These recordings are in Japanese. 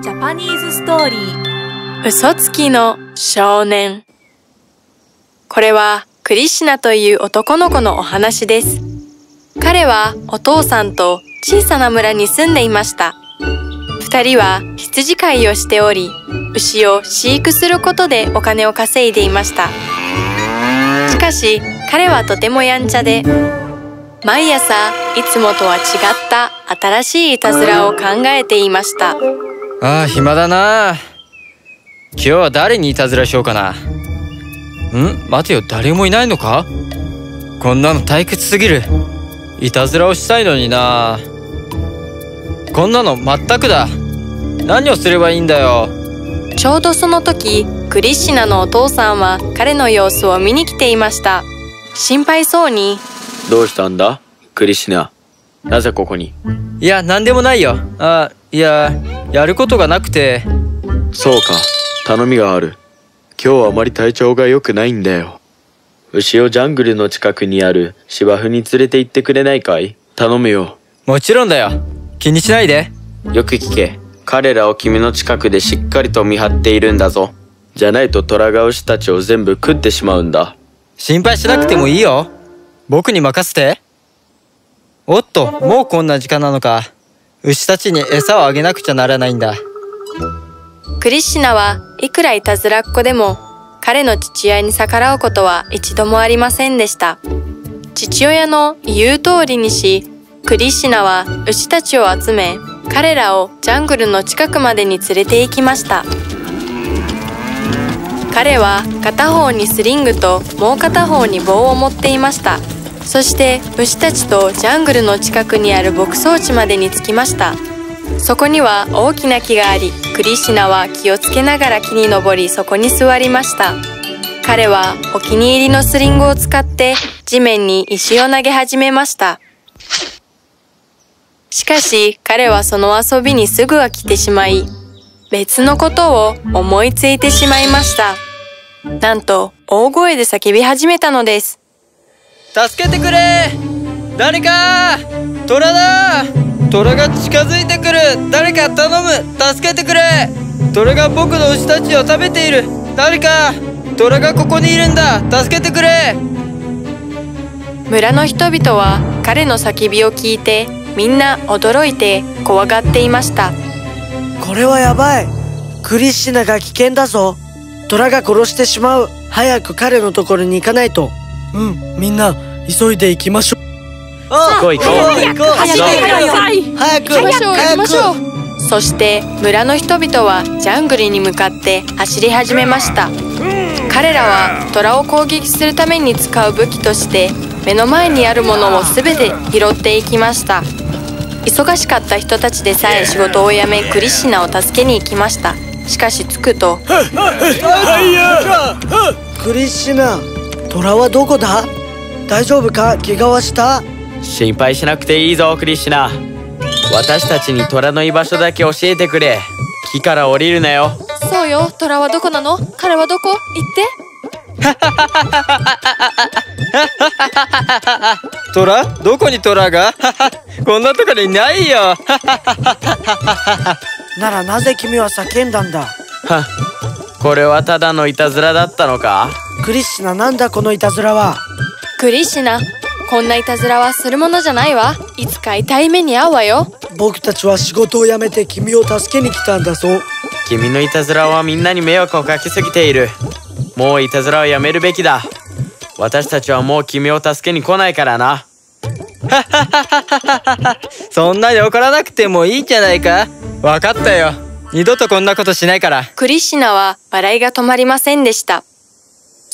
ジャパニーズストーリー嘘つきの少年。これはクリシナという男の子のお話です。彼はお父さんと小さな村に住んでいました。二人は羊飼いをしており牛を飼育することでお金を稼いでいました。しかし彼はとてもやんちゃで毎朝いつもとは違った新しいいたずらを考えていました。ああ暇だな。今日は誰にいたずらしようかな。ん？待てよ誰もいないのか？こんなの退屈すぎる。いたずらをしたいのにな。こんなの全くだ。何をすればいいんだよ。ちょうどその時クリシナのお父さんは彼の様子を見に来ていました。心配そうに。どうしたんだ？クリシナ。なぜここに？いや何でもないよ。あいややることがなくてそうか。頼みがある。今日はあまり体調が良くないんだよ。牛をジャングルの近くにある芝生に連れて行ってくれないかい？頼むよ。もちろんだよ気にしないでよく聞け。彼らを君の近くでしっかりと見張っているんだぞ。じゃないと虎が牛たちを全部食ってしまうんだ。心配しなくてもいいよ僕に任せておっともうこんな時間なのか牛たちに餌をあげなくちゃならないんだ。クリシナはいくらいたずらっ子でも彼の父親に逆らうことは一度もありませんでした。父親の言う通りにしクリシナは牛たちを集め彼らをジャングルの近くまでに連れて行きました。彼は片方にスリングともう片方に棒を持っていました。そして牛たちとジャングルの近くにある牧草地までに着きました。そこには大きな木がありクリシナは気をつけながら木に登りそこに座りました。彼はお気に入りのスリングを使って地面に石を投げ始めました。しかし彼はその遊びにすぐ飽きてしまい別のことを思いついてしまいました。なんと大声で叫び始めたのです。助けてくれ。誰か虎だ。虎が近づいてくる。誰か頼む。助けてくれ。虎が僕の牛たちを食べている。誰か虎がここにいるんだ。助けてくれ。村の人々は彼の叫びを聞いてみんな驚いて怖がっていました。これはやばい。クリシナが危険だぞ。虎が殺してしまう。早く彼のところに行かないと。うんみんな急いで行きましょう。行こう。行こう。行こう。走ってください早く行きましょう行きましょ早う。そして村の人々はジャングルに向かって走り始めました。彼らは虎を攻撃するために使う武器として目の前にあるものを全て拾っていきました。忙しかった人たちでさえ仕事を辞めクリシナを助けに行きました。しかし着くとクリシナ虎はどこだ大丈夫か？怪我はした？心配しなくていいぞクリシナ。私たちに虎の居場所だけ教えてくれ。木から降りるなよ。そうよ。虎はどこなの？彼はどこ？言って。虎？どこに虎が？こんなところにいないよ。ならなぜ君は叫んだんだ？はこれはただのいたずらだったのか？クリシナなんだこのいたずらは？クリシナ。こんないたずらはするものじゃないわ。いつか痛い目に遭うわよ。僕たちは仕事を辞めて君を助けに来たんだぞ。君のいたずらはみんなに迷惑をかけすぎている。もういたずらをやめるべきだ。私たちはもう君を助けに来ないからな。そんなに怒らなくてもいいじゃないか？わかったよ。二度とこんなことしないから。クリシナは笑いが止まりませんでした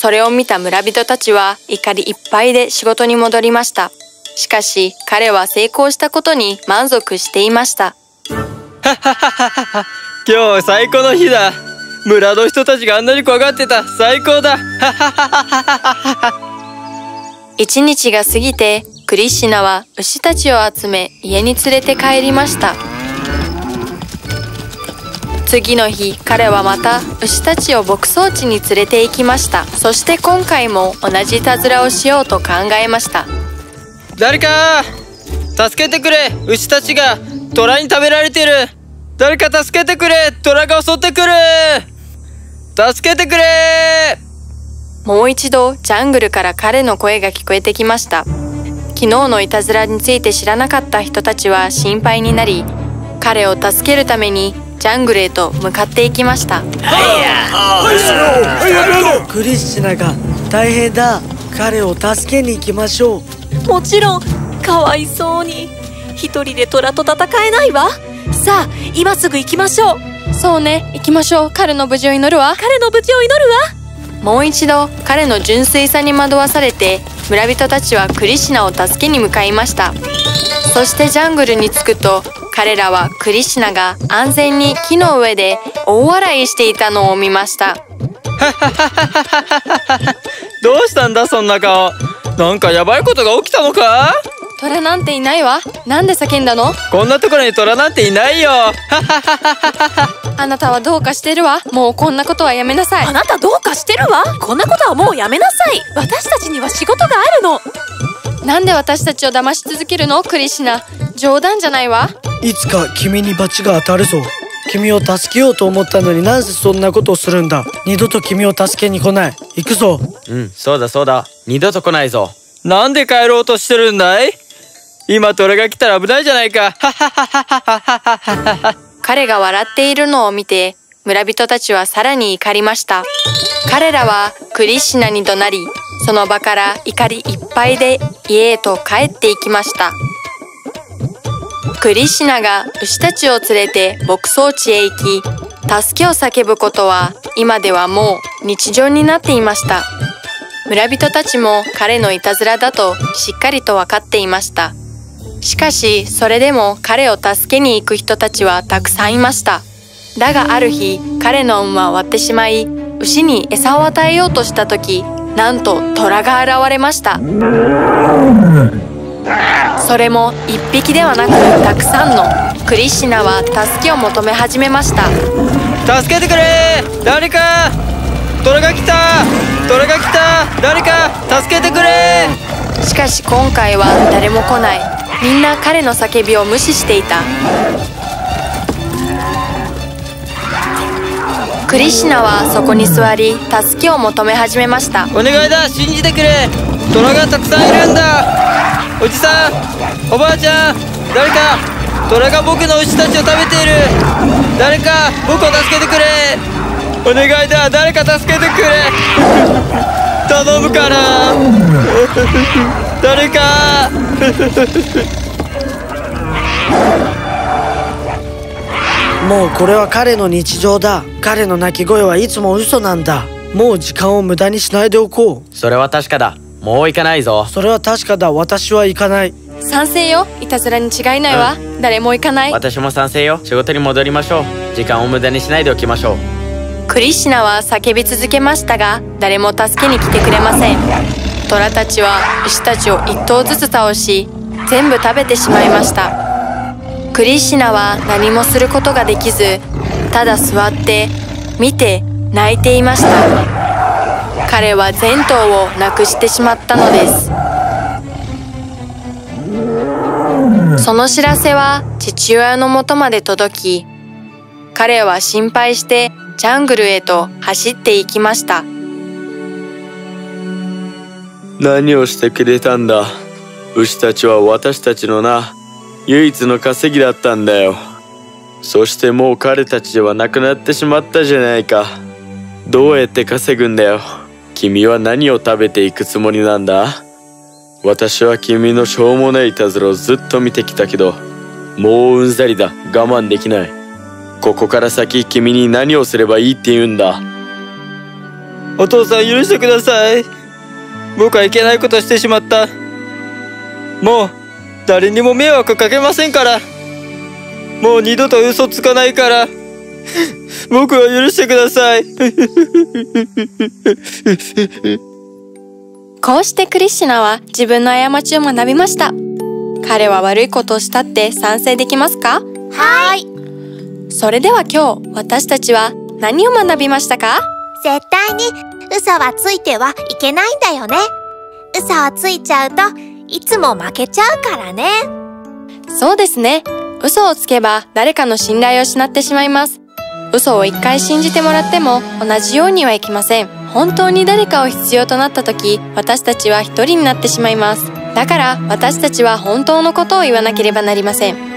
それを見た村人たちは怒りいっぱいで仕事に戻りました。しかし彼は成功したことに満足していました。今日最高の日だ。村の人たちがあんなに怖がってた。最高だ。一日が過ぎてクリシナは牛たちを集め家に連れて帰りました次の日彼はまた牛たちを牧草地に連れて行きました。そして今回も同じいたずらをしようと考えました。誰か助けてくれ。牛たちが虎に食べられてる。誰か助けてくれ。虎が襲ってくる。助けてくれ。もう一度ジャングルから彼の声が聞こえてきました。昨日のいたずらについて知らなかった人たちは心配になり彼を助けるためにジャングルへと向かっていきました。クリスチナが大変だ。彼を助けに行きましょう。もちろんかわいそうに一人で虎と戦えないわ。さあ今すぐ行きましょう。そうね行きましょう。彼の無事を祈るわ。彼の無事を祈るわ。もう一度彼の純粋さに惑わされて村人たちはクリシナを助けに向かいました。そしてジャングルに着くと彼らはクリシナが安全に木の上で大笑いしていたのを見ました。どうしたんだそんな顔。なんかやばいことが起きたのか？虎なんていないわ。なんで叫んだの？こんなところに虎なんていないよ。あなたはどうかしてるわ。もうこんなことはやめなさい。あなたどうかしてるわ？こんなことはもうやめなさい。私たちには仕事があるの。なんで私たちを騙し続けるの？クリシナ。冗談じゃないわ。いつか君に罰が当たるぞ。君を助けようと思ったのになぜそんなことをするんだ。二度と君を助けに来ない。行くぞ。うんそうだそうだ。二度と来ないぞ。なんで帰ろうとしてるんだい？今虎が来たら危ないじゃないか。彼が笑っているのを見て村人たちはさらに怒りました。彼らはクリシナに怒鳴りその場から怒りいっぱいで家へと帰っていきました。クリシナが牛たちを連れて牧草地へ行き助けを叫ぶことは今ではもう日常になっていました。村人たちも彼のいたずらだとしっかりと分かっていました。しかしそれでも彼を助けに行く人たちはたくさんいました。だがある日彼の運は終わってしまい牛に餌を与えようとした時なんと虎が現れました。それも一匹ではなくたくさんの。クリシナは助けを求め始めました。助けてくれ!誰か!虎が来た!虎が来た!誰か!助けてくれ!しかし今回は誰も来ないみんな彼の叫びを無視していた。クリシナはそこに座り助けを求め始めました。お願いだ信じてくれ。虎がたくさんいるんだ。おじさんおばあちゃん誰か虎が僕の牛たちを食べている。誰か僕を助けてくれ。お願いだ誰か助けてくれ。頼むから。誰か もうこれは彼の日常だ。彼の鳴き声はいつも嘘なんだ。もう時間を無駄にしないでおこう。それは確かだ。もう行かないぞ。それは確かだ。私は行かない。賛成よ。いたずらに違いないわ、誰も行かない。私も賛成よ。仕事に戻りましょう。時間を無駄にしないでおきましょう。クリシナは叫び続けましたが誰も助けに来てくれません虎たちは牛たちを一頭ずつ倒し全部食べてしまいました。クリシナは何もすることができずただ座って見て泣いていました。彼は全頭をなくしてしまったのです。その知らせは父親のもとまで届き彼は心配してジャングルへと走っていきました。何をしてくれたんだ？牛たちは私たちのな唯一の稼ぎだったんだよ。そしてもう彼たちではなくなってしまったじゃないか。どうやって稼ぐんだよ？君は何を食べていくつもりなんだ？私は君のしょうもないいたずらをずっと見てきたけどもううんざりだ。我慢できない。ここから先君に何をすればいいって言うんだ？お父さん許してください。僕はいけないことしてしまった。もう誰にも迷惑かけませんから。もう二度と嘘つかないから。僕は許してください。こうしてクリシュナは自分の過ちを学びました。彼は悪いことをしたって賛成できますか？はい。それでは今日私たちは何を学びましたか？絶対に嘘はついてはいけないんだよね嘘をついちゃうといつも負けちゃうからねそうですね嘘をつけば誰かの信頼を失ってしまいます。嘘を一回信じてもらっても同じようにはいきません。本当に誰かを必要となった時、私たちは一人になってしまいます。だから私たちは本当のことを言わなければなりません。